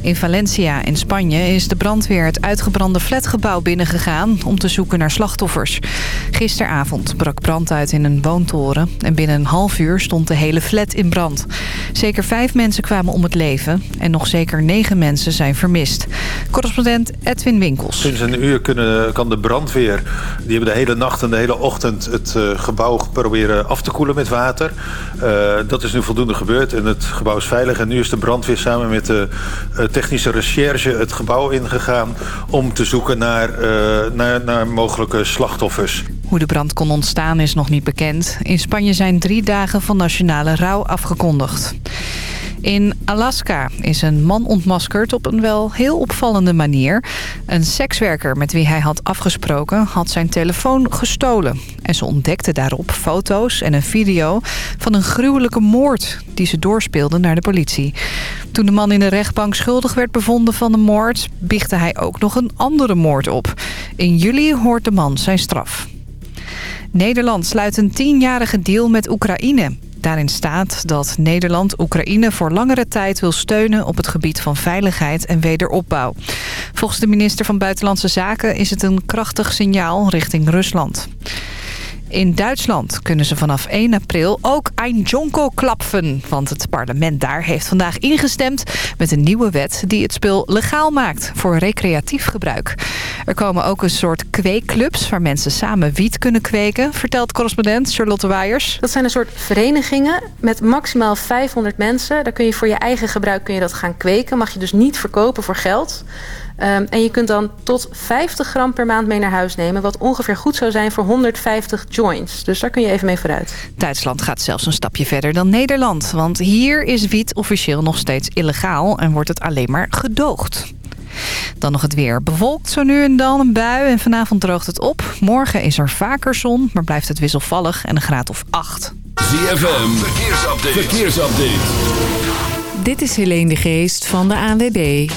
In Valencia in Spanje is de brandweer het uitgebrande flatgebouw binnengegaan om te zoeken naar slachtoffers. Gisteravond brak brand uit in een woontoren en binnen een half uur stond de hele flat in brand. Zeker vijf mensen kwamen om het leven en nog zeker negen mensen zijn vermist. Correspondent Edwin Winkels. Sinds een uur kunnen, kan de brandweer, die hebben de hele nacht en de hele ochtend het uh, gebouw proberen af te koelen met water. Uh, dat is nu voldoende gebeurd en het gebouw is veilig. En nu is de brandweer samen met de technische recherche het gebouw ingegaan... om te zoeken naar, uh, naar, naar mogelijke slachtoffers. Hoe de brand kon ontstaan is nog niet bekend. In Spanje zijn drie dagen van nationale rouw afgekondigd. In Alaska is een man ontmaskerd op een wel heel opvallende manier. Een sekswerker met wie hij had afgesproken had zijn telefoon gestolen. En ze ontdekte daarop foto's en een video van een gruwelijke moord... die ze doorspeelde naar de politie. Toen de man in de rechtbank schuldig werd bevonden van de moord... biechtte hij ook nog een andere moord op. In juli hoort de man zijn straf. Nederland sluit een tienjarige deal met Oekraïne. Daarin staat dat Nederland Oekraïne voor langere tijd wil steunen op het gebied van veiligheid en wederopbouw. Volgens de minister van Buitenlandse Zaken is het een krachtig signaal richting Rusland. In Duitsland kunnen ze vanaf 1 april ook Ein Jonko klapfen. Want het parlement daar heeft vandaag ingestemd met een nieuwe wet... die het spul legaal maakt voor recreatief gebruik. Er komen ook een soort kweekclubs waar mensen samen wiet kunnen kweken... vertelt correspondent Charlotte Waaiers. Dat zijn een soort verenigingen met maximaal 500 mensen. Daar kun je voor je eigen gebruik kun je dat gaan kweken. Mag je dus niet verkopen voor geld... Um, en je kunt dan tot 50 gram per maand mee naar huis nemen... wat ongeveer goed zou zijn voor 150 joints. Dus daar kun je even mee vooruit. Duitsland gaat zelfs een stapje verder dan Nederland. Want hier is wiet officieel nog steeds illegaal... en wordt het alleen maar gedoogd. Dan nog het weer. Bewolkt zo nu en dan een bui en vanavond droogt het op. Morgen is er vaker zon, maar blijft het wisselvallig en een graad of 8. ZFM, verkeersupdate. verkeersupdate. Dit is Helene de Geest van de ANWB.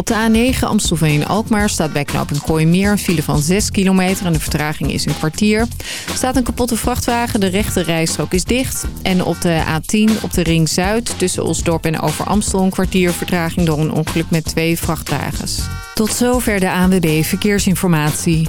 Op de A9 Amstelveen-Alkmaar staat bij knooppunt Kooimeer een file van 6 kilometer en de vertraging is een kwartier. Er staat een kapotte vrachtwagen, de rechte rijstrook is dicht. En op de A10 op de Ring Zuid tussen Osdorp en Over-Amstel een kwartier vertraging door een ongeluk met twee vrachtwagens. Tot zover de ANWB Verkeersinformatie.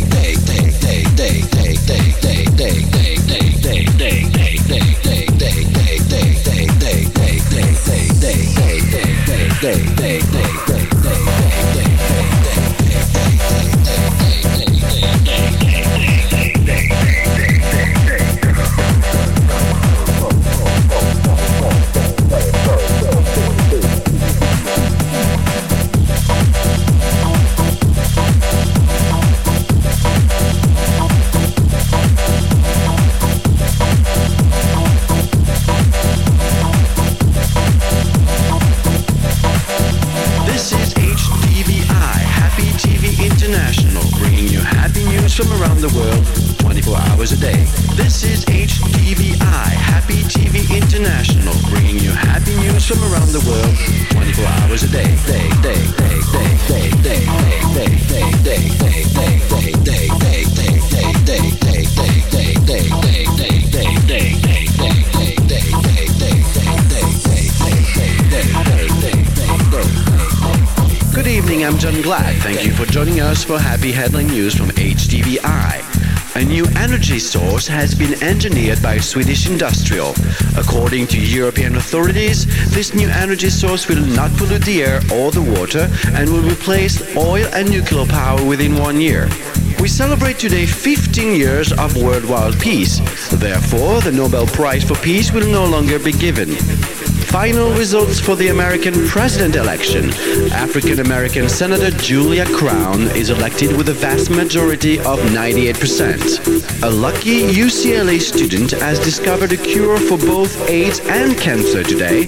engineered by Swedish Industrial. According to European authorities, this new energy source will not pollute the air or the water and will replace oil and nuclear power within one year. We celebrate today 15 years of worldwide peace. Therefore, the Nobel Prize for Peace will no longer be given. Final results for the American president election. African American Senator Julia Crown is elected with a vast majority of 98%. A lucky UCLA student has discovered a cure for both AIDS and cancer today.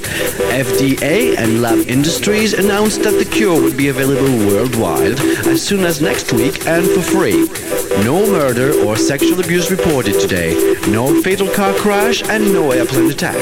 FDA and lab industries announced that the cure would be available worldwide as soon as next week and for free. No murder or sexual abuse reported today. No fatal car crash and no airplane attack.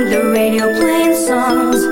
the radio playing songs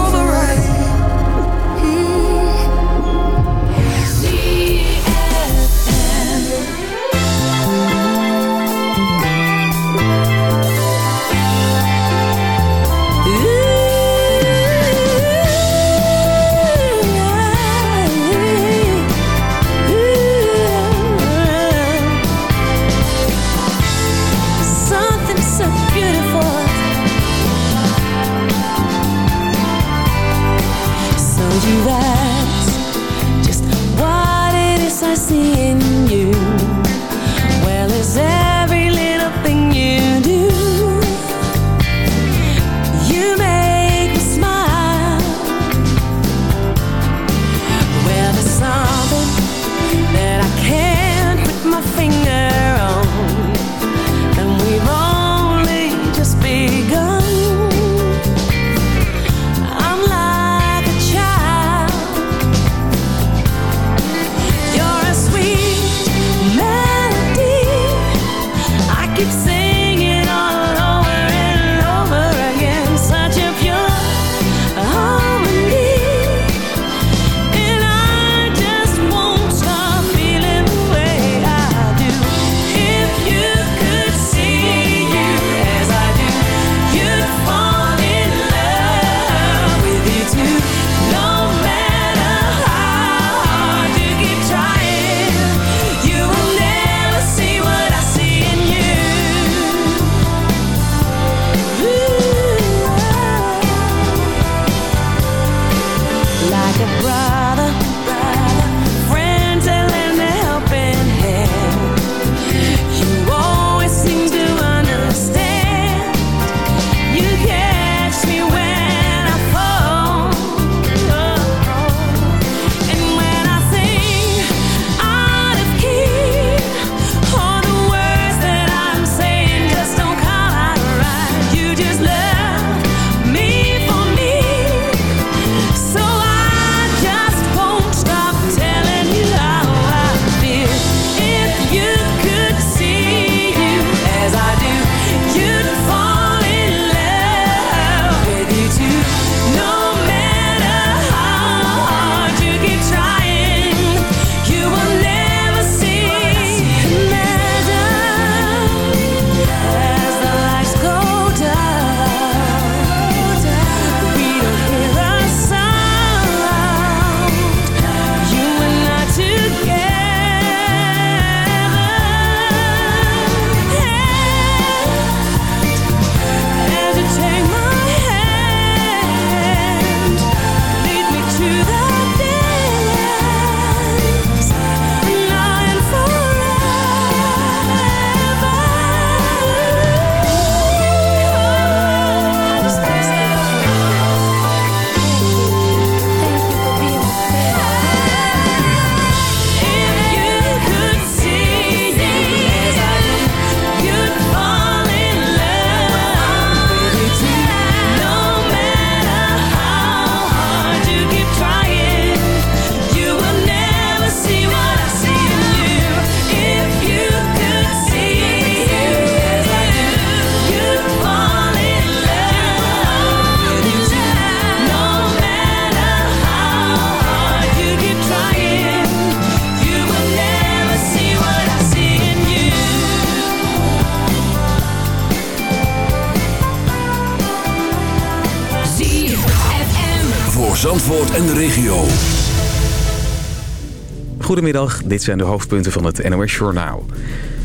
Goedemiddag, dit zijn de hoofdpunten van het NOS Journaal.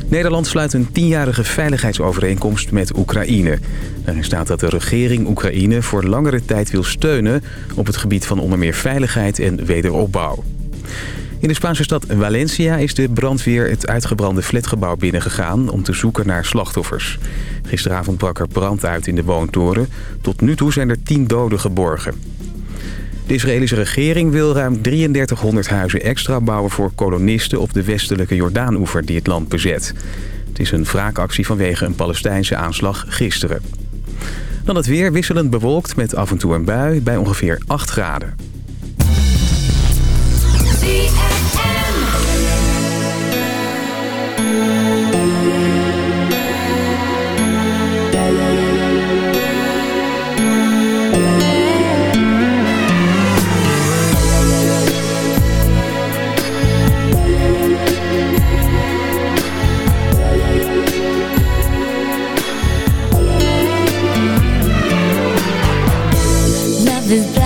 Nederland sluit een tienjarige veiligheidsovereenkomst met Oekraïne. Daarin staat dat de regering Oekraïne voor langere tijd wil steunen... op het gebied van onder meer veiligheid en wederopbouw. In de Spaanse stad Valencia is de brandweer het uitgebrande flatgebouw binnengegaan... om te zoeken naar slachtoffers. Gisteravond brak er brand uit in de woontoren. Tot nu toe zijn er tien doden geborgen. De Israëlische regering wil ruim 3300 huizen extra bouwen voor kolonisten op de westelijke Jordaanoever die het land bezet. Het is een wraakactie vanwege een Palestijnse aanslag gisteren. Dan het weer wisselend bewolkt met af en toe een bui bij ongeveer 8 graden. Love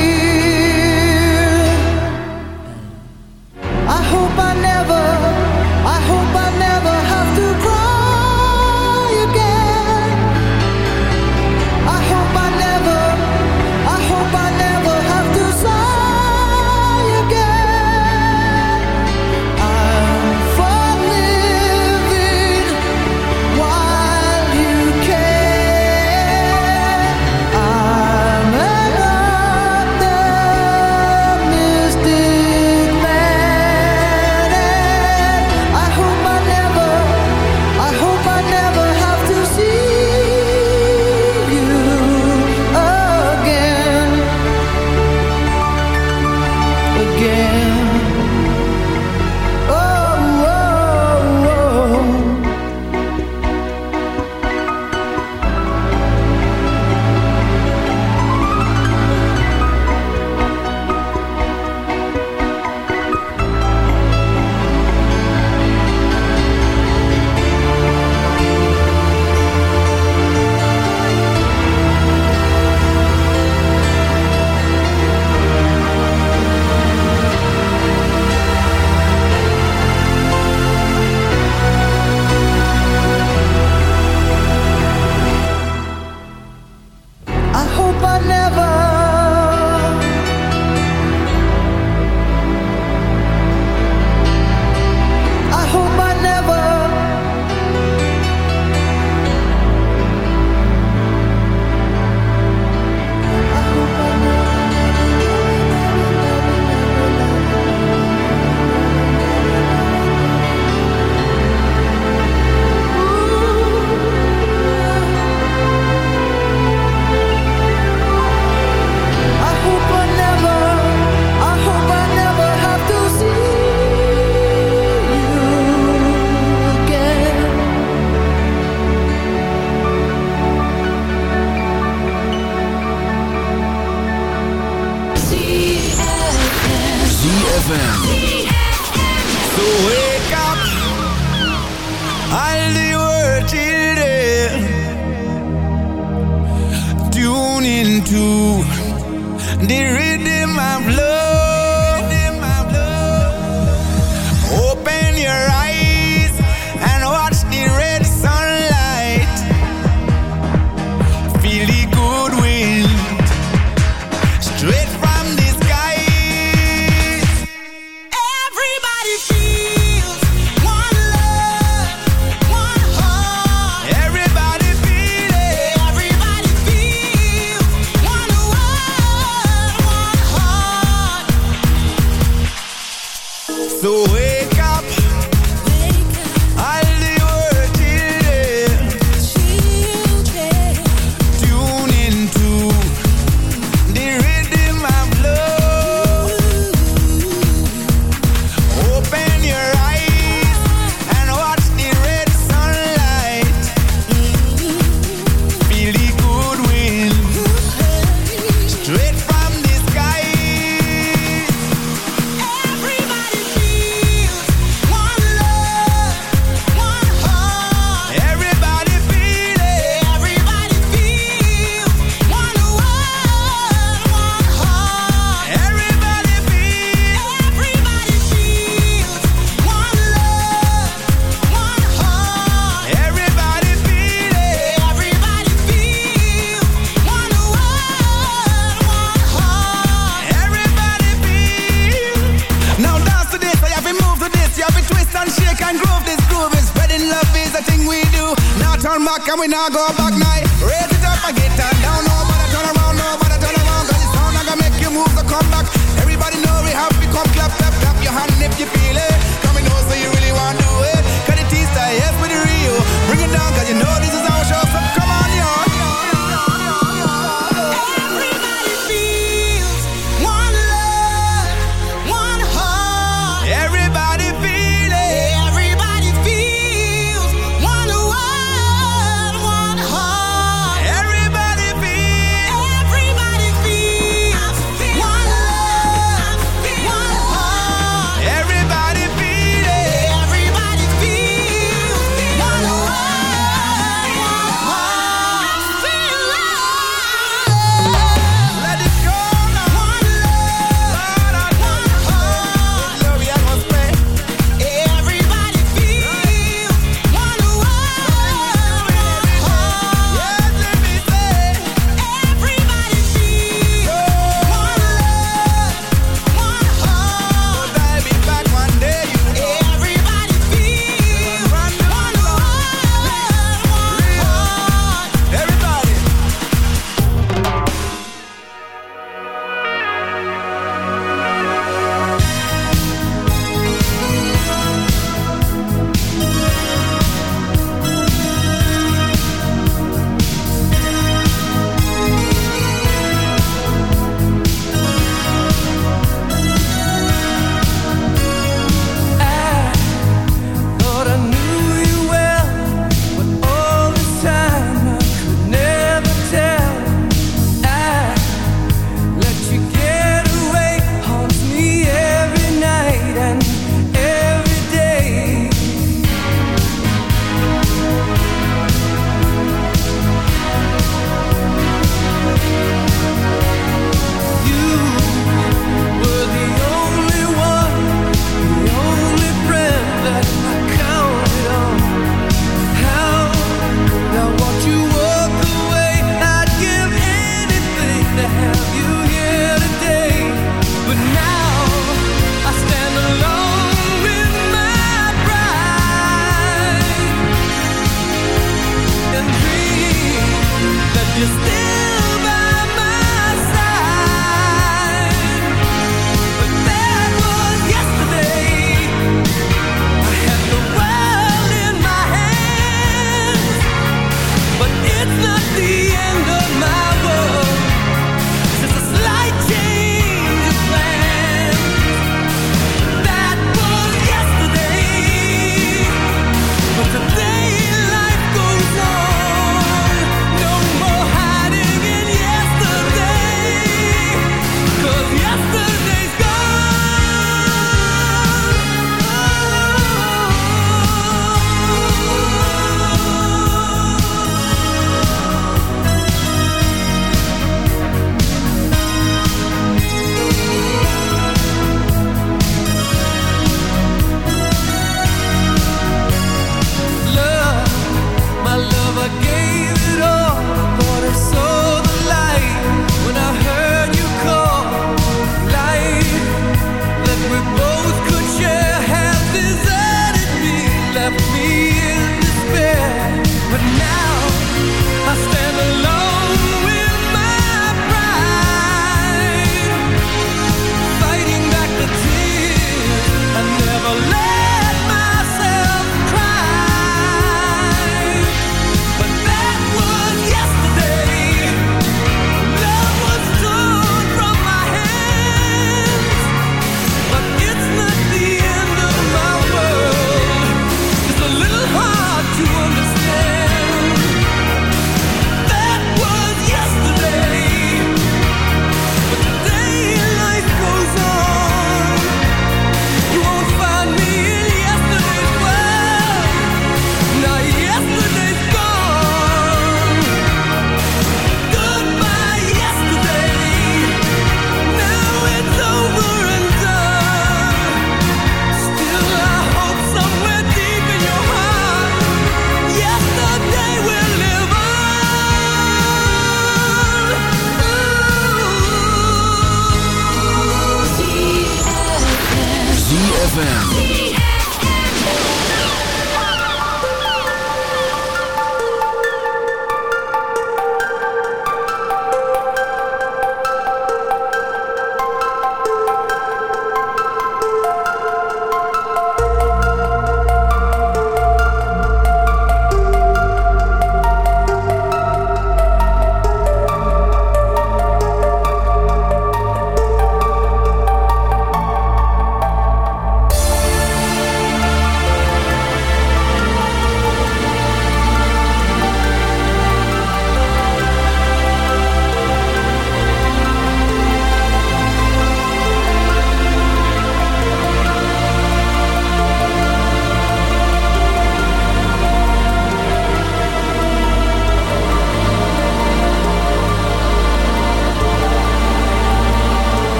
hope I never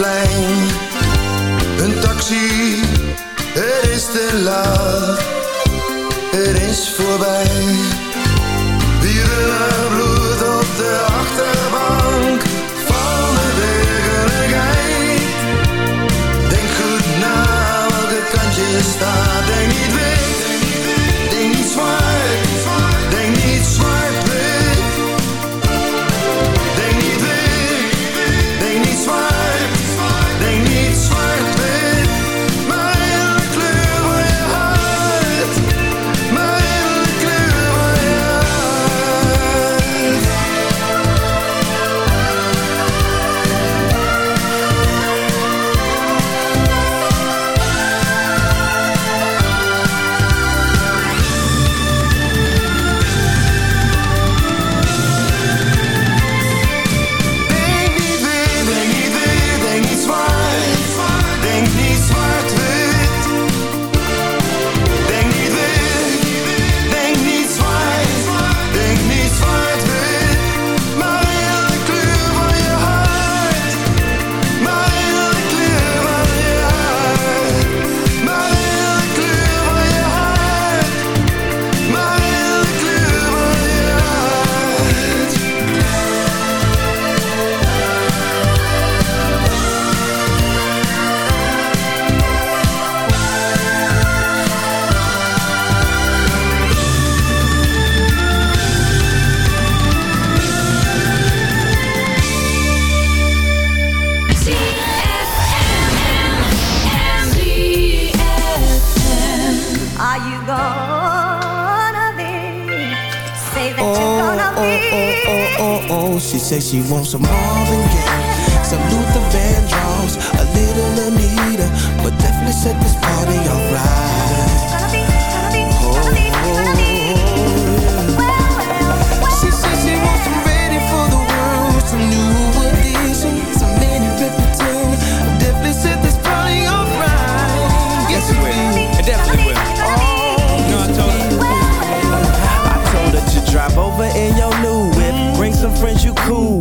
plein. Een taxi, het is te laat, het is voorbij. Oh. She wants some Marvin Gaye, some Luther Vandross, a little Anita, but definitely set this party alright. Cool.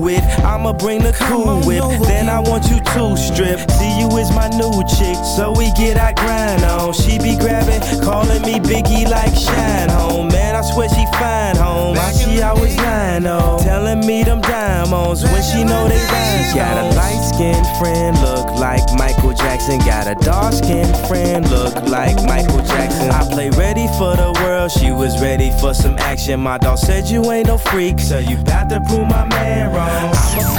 I'ma bring the cool whip. Then I want you to strip. See you is my new chick, so we get our grind on. She be grabbing, calling me Biggie like Shine Home. Man, I swear she fine home. Why she always lying on? Telling me them diamonds when she know they rhymes. Oh. Got a light skinned friend, look like Michael Jackson. Got a dark skinned friend, look like Michael Jackson. I play ready for the world, she was ready for some action. My dog said you ain't no freak, so you bout to prove my man wrong.